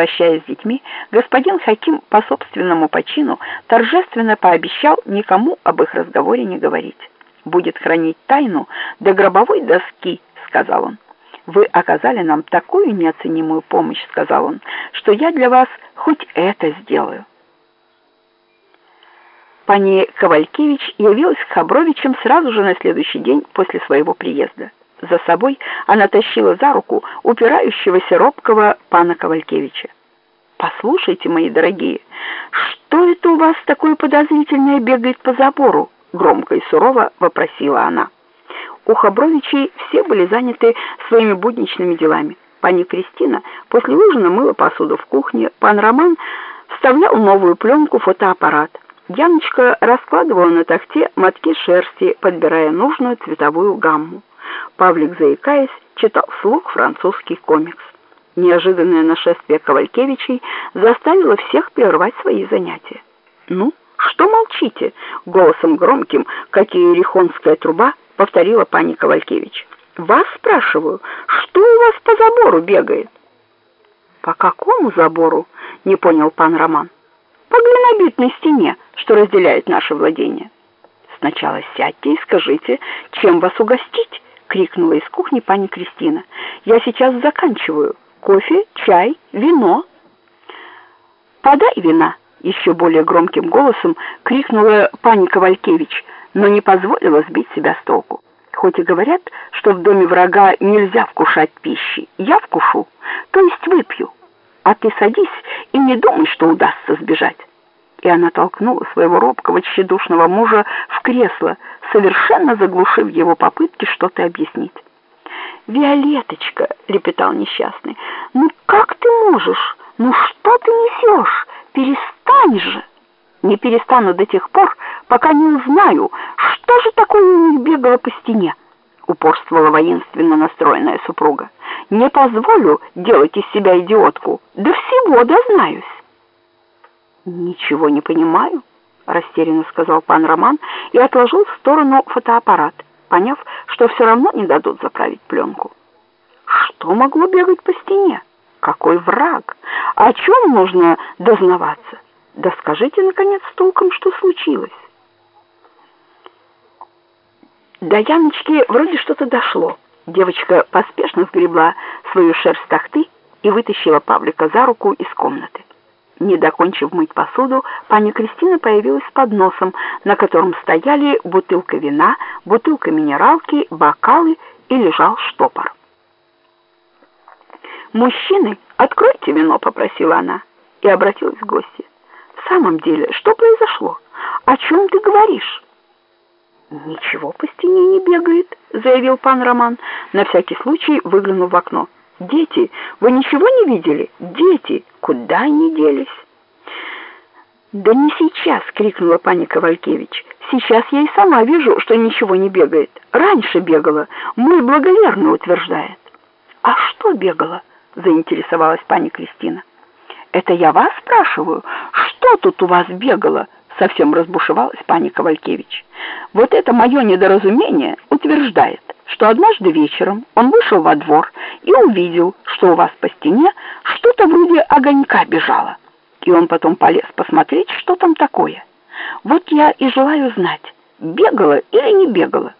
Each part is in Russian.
Прощаясь с детьми, господин Хаким по собственному почину торжественно пообещал никому об их разговоре не говорить. «Будет хранить тайну до гробовой доски», — сказал он. «Вы оказали нам такую неоценимую помощь», — сказал он, — «что я для вас хоть это сделаю». Пани Ковалькевич явилась к Хабровичам сразу же на следующий день после своего приезда. За собой она тащила за руку упирающегося робкого пана Ковалькевича. «Послушайте, мои дорогие, что это у вас такое подозрительное бегает по забору?» Громко и сурово вопросила она. У Хабровичей все были заняты своими будничными делами. Пани Кристина после ужина мыла посуду в кухне, пан Роман вставлял новую пленку фотоаппарат. Яночка раскладывала на тахте мотки шерсти, подбирая нужную цветовую гамму. Павлик, заикаясь, читал вслух французский комикс. Неожиданное нашествие Ковалькевичей заставило всех прервать свои занятия. «Ну, что молчите?» — голосом громким, как и ерехонская труба, повторила пани Ковалькевич. «Вас спрашиваю, что у вас по забору бегает?» «По какому забору?» — не понял пан Роман. «По глинобитной стене, что разделяет наше владение». «Сначала сядьте и скажите, чем вас угостить?» Крикнула из кухни пани Кристина. «Я сейчас заканчиваю. Кофе, чай, вино». «Подай вина!» — еще более громким голосом крикнула пани Ковалькевич, но не позволила сбить себя с толку. Хоть и говорят, что в доме врага нельзя вкушать пищи, я вкушу, то есть выпью. А ты садись и не думай, что удастся сбежать. И она толкнула своего робкого, тщедушного мужа в кресло, совершенно заглушив его попытки что-то объяснить. «Виолеточка!» — лепетал несчастный. «Ну как ты можешь? Ну что ты несешь? Перестань же!» «Не перестану до тех пор, пока не узнаю, что же такое у них бегало по стене!» — упорствовала воинственно настроенная супруга. «Не позволю делать из себя идиотку, до всего дознаюсь!» «Ничего не понимаю», — растерянно сказал пан Роман и отложил в сторону фотоаппарат, поняв, что все равно не дадут заправить пленку. Что могло бегать по стене? Какой враг? О чем нужно дознаваться? Да скажите, наконец, толком, что случилось. До Яночки вроде что-то дошло. Девочка поспешно сгребла свою шерсть тахты и вытащила Павлика за руку из комнаты. Не докончив мыть посуду, пани Кристина появилась с подносом, на котором стояли бутылка вина, бутылка минералки, бокалы и лежал штопор. «Мужчины, откройте вино», — попросила она и обратилась к гости. «В самом деле, что произошло? О чем ты говоришь?» «Ничего по стене не бегает», — заявил пан Роман, на всякий случай выглянув в окно. «Дети, вы ничего не видели? Дети, куда они делись?» «Да не сейчас!» — крикнула пани Ковалькевич. «Сейчас я и сама вижу, что ничего не бегает. Раньше бегала, мой благоверный утверждает». «А что бегала?» — заинтересовалась пани Кристина. «Это я вас спрашиваю, что тут у вас бегало?» Совсем разбушевалась пани Ковалькевич. «Вот это мое недоразумение утверждает, что однажды вечером он вышел во двор и увидел, что у вас по стене что-то вроде огонька бежало. И он потом полез посмотреть, что там такое. Вот я и желаю знать, бегала или не бегала.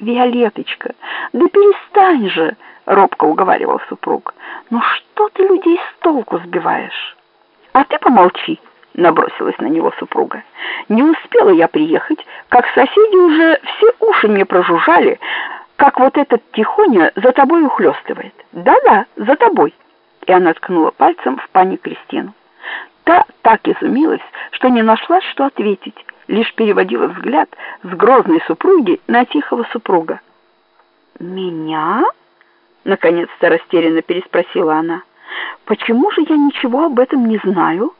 «Виолеточка, да перестань же!» — робко уговаривал супруг. «Ну что ты людей с толку сбиваешь?» «А ты помолчи!» — набросилась на него супруга. «Не успела я приехать, как соседи уже все уши мне прожужжали, как вот этот тихоня за тобой ухлёстывает. Да-да, за тобой. И она ткнула пальцем в пани Кристину. Та так изумилась, что не нашла, что ответить, лишь переводила взгляд с грозной супруги на тихого супруга. «Меня?» — наконец-то растерянно переспросила она. «Почему же я ничего об этом не знаю?»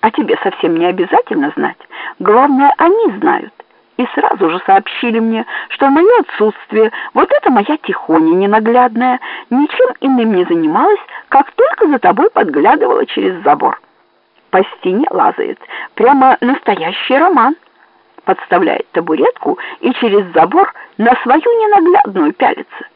«А тебе совсем не обязательно знать. Главное, они знают» и сразу же сообщили мне, что мое отсутствие вот эта моя тихоня ненаглядная ничем иным не занималась, как только за тобой подглядывала через забор. По стене лазает, прямо настоящий роман. Подставляет табуретку и через забор на свою ненаглядную пялится.